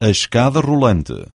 a escada rolante.